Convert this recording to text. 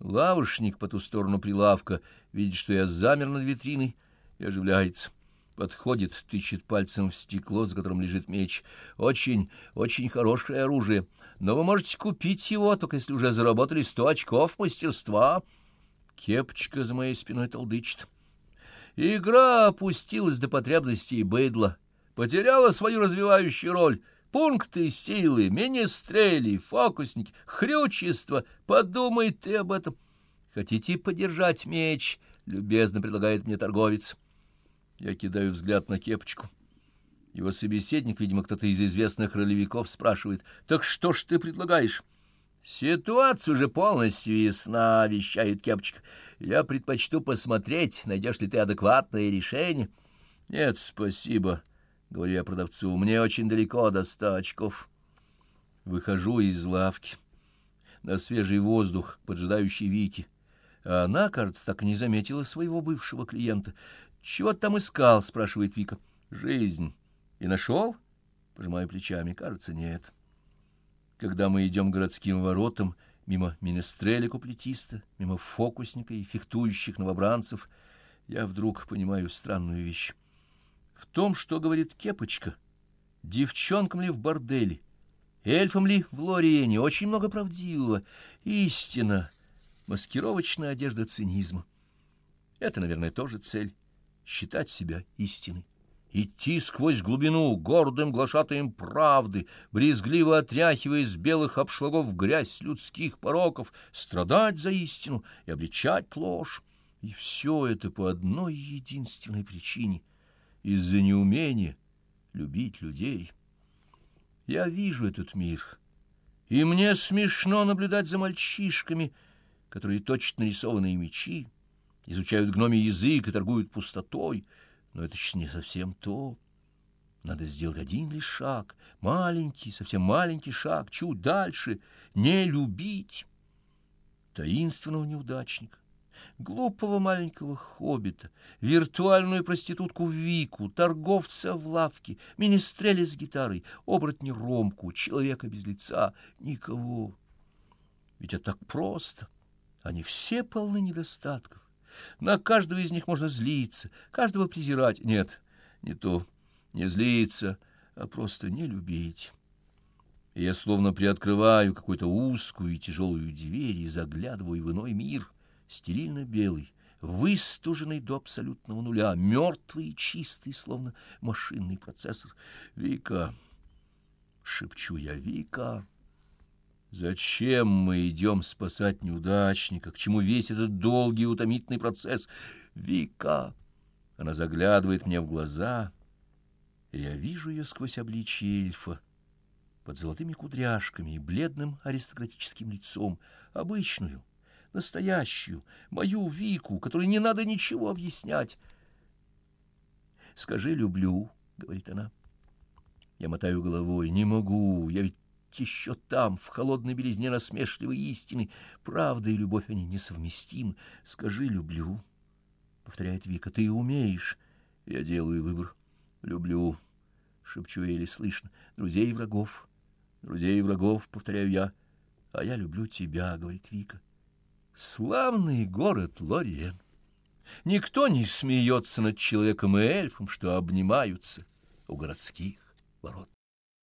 Лавушник по ту сторону прилавка видит, что я замер над витриной, и оживляется. Подходит, тычет пальцем в стекло, за которым лежит меч. Очень, очень хорошее оружие, но вы можете купить его, только если уже заработали сто очков мастерства. Кепочка за моей спиной толдычит. Игра опустилась до потребностей быдла, потеряла свою развивающую роль. Пункты силы, министрели, фокусники, хрючество. Подумай ты об этом. Хотите подержать меч? Любезно предлагает мне торговец. Я кидаю взгляд на кепочку. Его собеседник, видимо, кто-то из известных ролевиков, спрашивает. Так что ж ты предлагаешь? Ситуация уже полностью ясна, вещает кепочка. Я предпочту посмотреть, найдешь ли ты адекватное решение. Нет, спасибо. — говорю я продавцу, — мне очень далеко до ста очков. Выхожу из лавки на свежий воздух, поджидающий Вики. А она, кажется, так и не заметила своего бывшего клиента. — Чего ты там искал? — спрашивает Вика. — Жизнь. И нашел? Пожимаю плечами. Кажется, нет. Когда мы идем городским воротам, мимо менестреля-куплетиста, мимо фокусника и фехтующих новобранцев, я вдруг понимаю странную вещь в том, что говорит Кепочка. Девчонкам ли в борделе, эльфам ли в Лориене, очень много правдивого. Истина, маскировочная одежда цинизма. Это, наверное, тоже цель — считать себя истиной. Идти сквозь глубину, гордым глашатаем правды, брезгливо отряхивая из белых обшлагов грязь людских пороков, страдать за истину и обличать ложь. И все это по одной единственной причине — из-за неумения любить людей. Я вижу этот мир, и мне смешно наблюдать за мальчишками, которые точно нарисованные мечи, изучают гномий язык и торгуют пустотой, но это еще не совсем то. Надо сделать один лишь шаг, маленький, совсем маленький шаг, чуть дальше, не любить таинственного неудачника глупого маленького хоббита, виртуальную проститутку Вику, торговца в лавке, министреля с гитарой, оборотня Ромку, человека без лица, никого. Ведь это так просто. Они все полны недостатков. На каждого из них можно злиться, каждого презирать. Нет, не то, не злиться, а просто не любить. Я словно приоткрываю какую-то узкую и тяжелую дверь и заглядываю в иной мир — стерильно белый, выстуженный до абсолютного нуля, мертвый и чистый, словно машинный процессор. «Вика!» — шепчу я, «Вика!» Зачем мы идем спасать неудачника? К чему весь этот долгий утомительный процесс? Вика! Она заглядывает мне в глаза, я вижу ее сквозь обличье эльфа, под золотыми кудряшками и бледным аристократическим лицом, обычную, настоящую, мою Вику, которой не надо ничего объяснять. «Скажи, люблю», — говорит она. Я мотаю головой. «Не могу, я ведь еще там, в холодной белизне насмешливой истины. Правда и любовь, они несовместимы. Скажи, люблю», — повторяет Вика. «Ты умеешь». Я делаю выбор. «Люблю», — шепчу еле слышно. «Друзей и врагов». «Друзей и врагов», — повторяю я. «А я люблю тебя», — говорит Вика. Славный город Лориен. Никто не смеется над человеком и эльфом, что обнимаются у городских ворот.